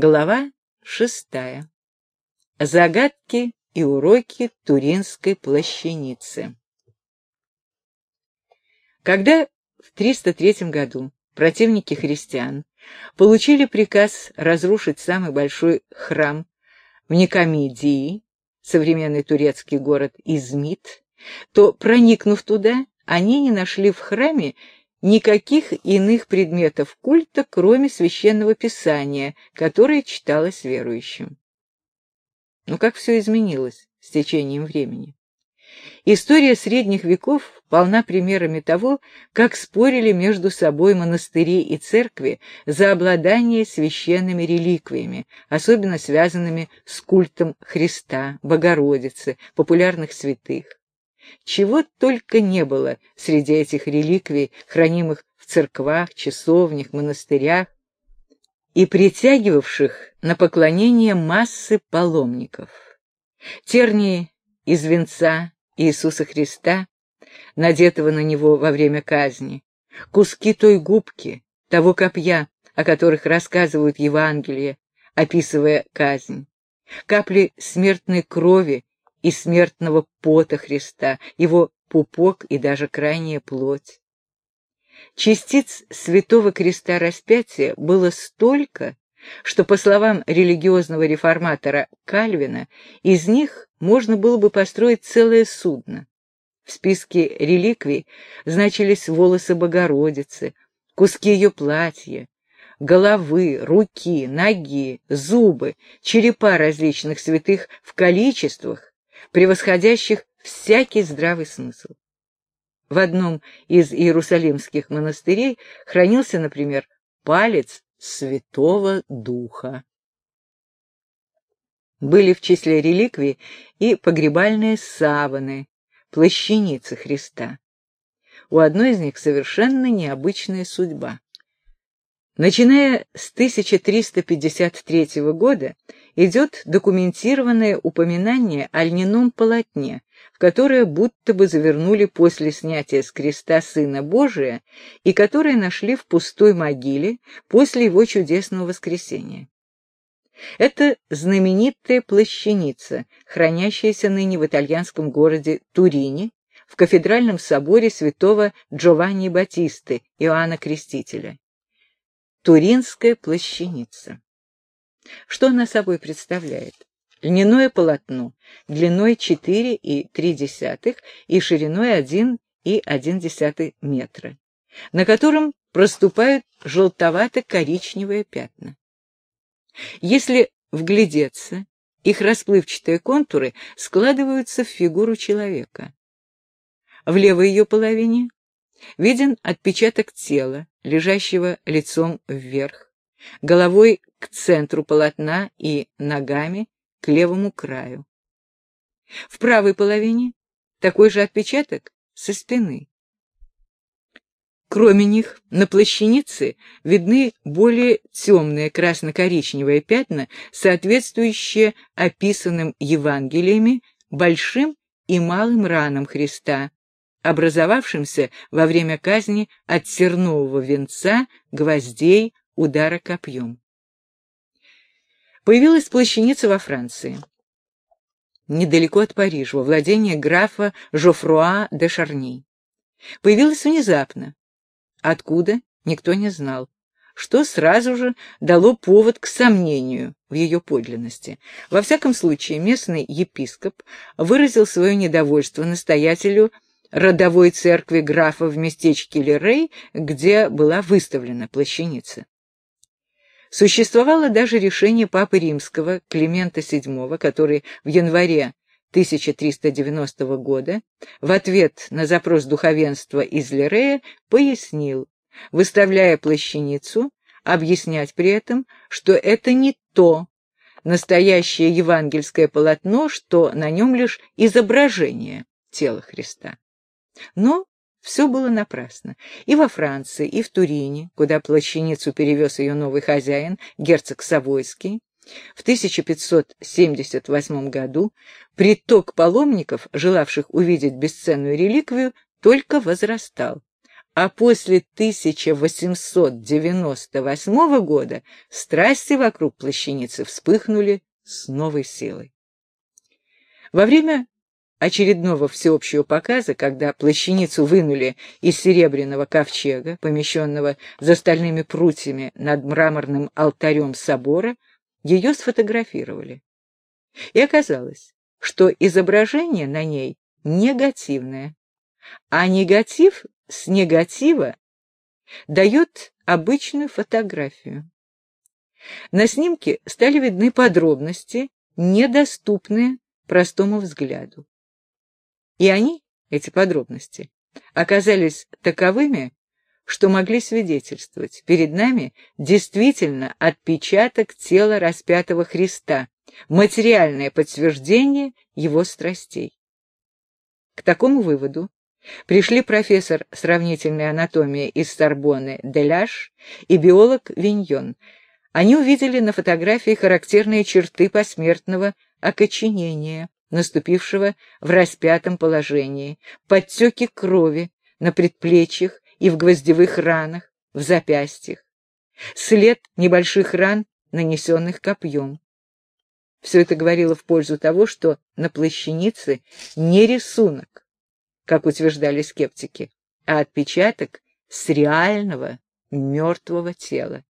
Глава шестая. Загадки и уроки Туринской плащаницы. Когда в 303 году противники христиан получили приказ разрушить самый большой храм в Никомидии, современный турецкий город Измит, то, проникнув туда, они не нашли в храме никаких иных предметов культа, кроме священного писания, которое читалось верующим. Но как все изменилось с течением времени? История средних веков полна примерами того, как спорили между собой монастыри и церкви за обладание священными реликвиями, особенно связанными с культом Христа, Богородицы, популярных святых. Чего только не было среди этих реликвий, хранимых в церквах, часовнях, монастырях и притягивавших на поклонение массы паломников. Тернии из венца Иисуса Христа, надетого на него во время казни, куски той губки, того копья, о которых рассказывают Евангелие, описывая казнь, капли смертной крови и смертного пота Христа, его пупок и даже крайняя плоть. Частиц святого креста распятия было столько, что, по словам религиозного реформатора Кальвина, из них можно было бы построить целое судно. В списке реликвий значились волосы Богородицы, куски ее платья, головы, руки, ноги, зубы, черепа различных святых в количествах, превосходящих всякий здравый смысл. В одном из иерусалимских монастырей хранился, например, палец Святого Духа. Были в числе реликвий и погребальные саваны, плащаницы Христа. У одной из них совершенно необычная судьба. Начиная с 1353 года идет документированное упоминание о льняном полотне, в которое будто бы завернули после снятия с креста Сына Божия и которое нашли в пустой могиле после его чудесного воскресения. Это знаменитая плащаница, хранящаяся ныне в итальянском городе Турине, в кафедральном соборе святого Джованни Батисты, Иоанна Крестителя. Туринская плащаница. Что она собой представляет? Льняное полотно длиной 4,3 и шириной 1,1 метра, на котором проступают желтовато-коричневые пятна. Если вглядеться, их расплывчатые контуры складываются в фигуру человека. В левой ее половине виден отпечаток тела, лежащего лицом вверх, головой к центру полотна и ногами к левому краю. В правой половине такой же отпечаток со спины. Кроме них, на плащанице видны более темные красно-коричневые пятна, соответствующие описанным Евангелиями большим и малым ранам Христа, образовавшимся во время казни от сернового венца, гвоздей, удара копьем. Появилась плащаница во Франции. Недалеко от Парижа, во владении графа Жофруа де Шарни. Появилась внезапно. Откуда, никто не знал что сразу же дало повод к сомнению в ее подлинности. Во всяком случае, местный епископ выразил свое недовольство настоятелю родовой церкви графа в местечке Лерей, где была выставлена плащаница. Существовало даже решение Папы Римского Климента VII, который в январе 1390 года в ответ на запрос духовенства из Лерея пояснил, выставляя плащаницу, объяснять при этом, что это не то настоящее евангельское полотно, что на нем лишь изображение тела Христа. Но все было напрасно. И во Франции, и в Турине, куда плащаницу перевез ее новый хозяин, герцог Савойский, в 1578 году приток паломников, желавших увидеть бесценную реликвию, только возрастал, а после 1898 года страсти вокруг плащаницы вспыхнули с новой силой. Во время очередного всеобщего показа, когда плащаницу вынули из серебряного ковчега, помещенного за стальными прутьями над мраморным алтарем собора, ее сфотографировали. И оказалось, что изображение на ней негативное, а негатив с негатива дает обычную фотографию. На снимке стали видны подробности, недоступные простому взгляду. И они, эти подробности, оказались таковыми, что могли свидетельствовать. Перед нами действительно отпечаток тела распятого Христа, материальное подтверждение его страстей. К такому выводу Пришли профессор сравнительной анатомии из Сорбонны Деляш и биолог Виньон. Они увидели на фотографии характерные черты посмертного окоченения, наступившего в распятом положении, подтеки крови на предплечьях и в гвоздевых ранах, в запястьях, след небольших ран, нанесенных копьем. Все это говорило в пользу того, что на плащанице не рисунок, как утверждали скептики, а отпечаток с реального мертвого тела.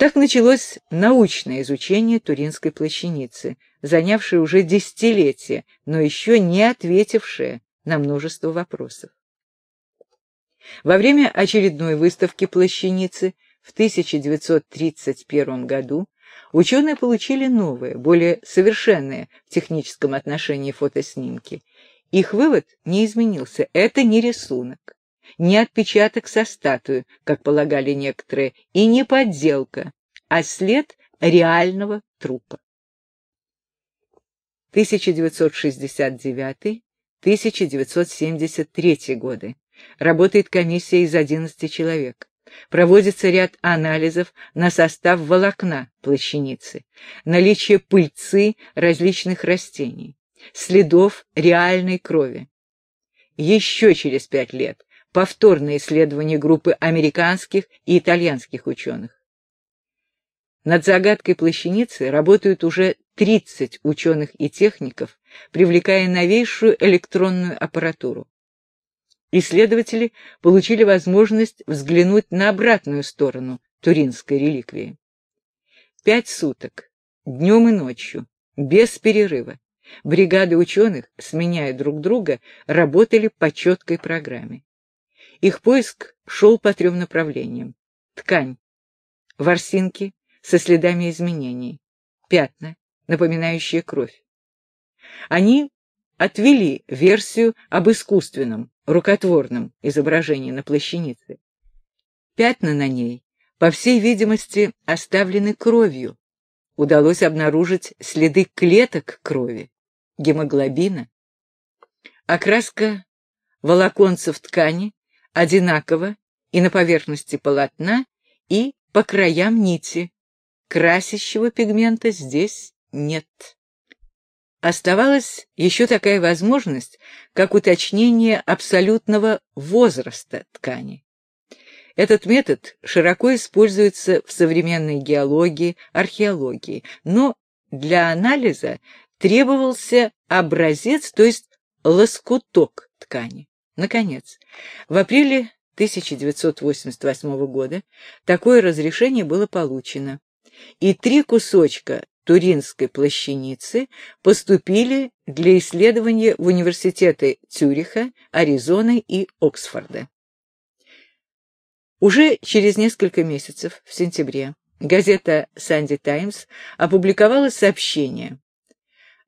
Так началось научное изучение Туринской плащаницы, занявшее уже десятилетия, но еще не ответившее на множество вопросов. Во время очередной выставки плащаницы в 1931 году ученые получили новые, более совершенные в техническом отношении фотоснимки их вывод не изменился. Это не рисунок, не отпечаток со статуи, как полагали некоторые, и не подделка, а след реального трупа. 1969-1973 годы. Работает комиссия из 11 человек. Проводится ряд анализов на состав волокна плащаницы, наличие пыльцы различных растений следов реальной крови. Еще через пять лет повторное исследование группы американских и итальянских ученых. Над загадкой плащаницы работают уже 30 ученых и техников, привлекая новейшую электронную аппаратуру. Исследователи получили возможность взглянуть на обратную сторону туринской реликвии. Пять суток, днем и ночью, без перерыва, Бригады ученых, сменяя друг друга, работали по четкой программе. Их поиск шел по трем направлениям. Ткань, ворсинки со следами изменений, пятна, напоминающие кровь. Они отвели версию об искусственном, рукотворном изображении на плащанице. Пятна на ней, по всей видимости, оставлены кровью. Удалось обнаружить следы клеток крови гемоглобина. Окраска волоконцев ткани одинакова и на поверхности полотна, и по краям нити. Красящего пигмента здесь нет. Оставалась еще такая возможность, как уточнение абсолютного возраста ткани. Этот метод широко используется в современной геологии, археологии, но для анализа требовался образец, то есть лоскуток ткани. Наконец, в апреле 1988 года такое разрешение было получено, и три кусочка туринской плащаницы поступили для исследования в университеты Цюриха, Аризоны и Оксфорда. Уже через несколько месяцев, в сентябре, газета «Санди Таймс» опубликовала сообщение,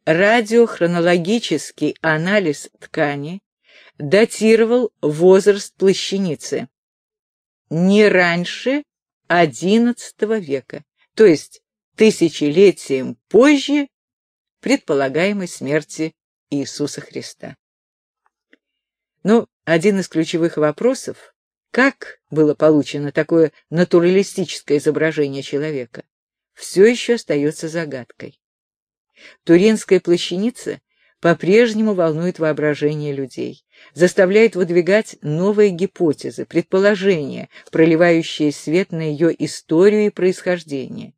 Радиохронологический анализ ткани датировал возраст плащаницы не раньше XI века, то есть тысячелетием позже предполагаемой смерти Иисуса Христа. Но один из ключевых вопросов, как было получено такое натуралистическое изображение человека, все еще остается загадкой. Туринская плащаница по-прежнему волнует воображение людей. заставляет выдвигать новые гипотезы, предположения, проливающие свет на ее историю и происхождение.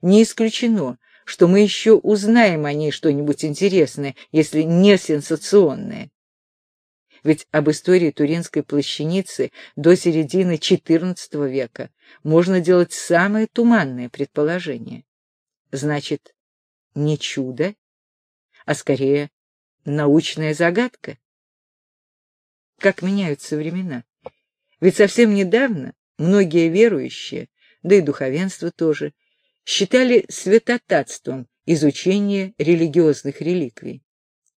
Не исключено, что мы еще узнаем о ней что-нибудь интересное, если не сенсационное. Ведь об истории Туринской плащаницы до середины XIV века можно делать самые туманные предположения. Значит, не чудо, а скорее научная загадка. Как меняются времена. Ведь совсем недавно многие верующие, да и духовенство тоже, считали святотатством изучение религиозных реликвий.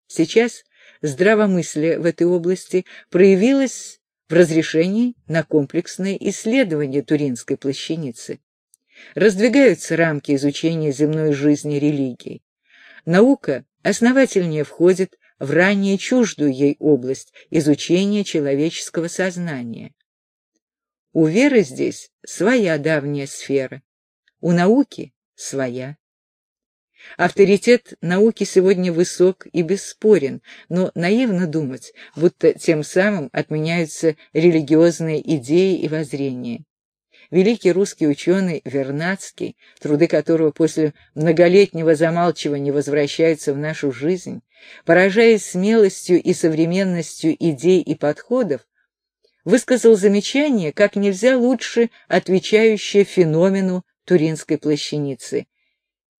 Сейчас здравомыслие в этой области проявилось в разрешении на комплексное исследование Туринской плащаницы. Раздвигаются рамки изучения земной жизни религий. Наука основательнее входит в ранее чуждую ей область изучения человеческого сознания. У веры здесь своя давняя сфера, у науки своя. Авторитет науки сегодня высок и бесспорен, но наивно думать, будто тем самым отменяются религиозные идеи и воззрения. Великий русский ученый Вернадский, труды которого после многолетнего замалчивания возвращаются в нашу жизнь, поражаясь смелостью и современностью идей и подходов, высказал замечание, как нельзя лучше отвечающее феномену Туринской плащаницы.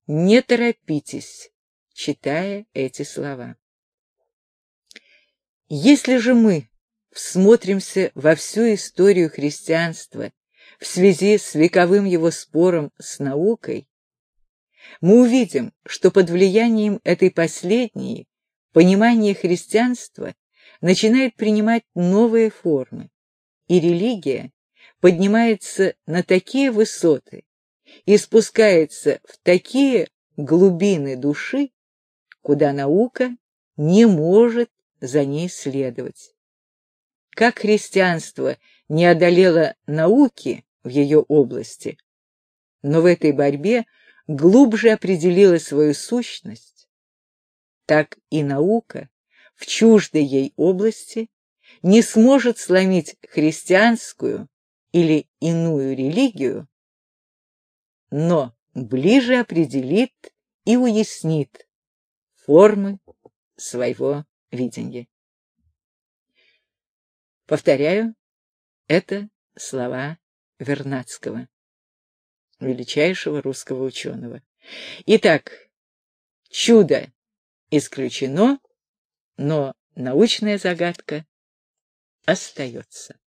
Не торопитесь, читая эти слова. Если же мы всмотримся во всю историю христианства в связи с вековым его спором с наукой, мы увидим, что под влиянием этой последней понимание христианства начинает принимать новые формы, и религия поднимается на такие высоты, и спускается в такие глубины души, куда наука не может за ней следовать. Как христианство не одолело науки в ее области, но в этой борьбе глубже определила свою сущность, так и наука в чуждой ей области не сможет сломить христианскую или иную религию но ближе определит и уяснит формы своего видения. Повторяю, это слова Вернадского, величайшего русского ученого. Итак, чудо исключено, но научная загадка остается.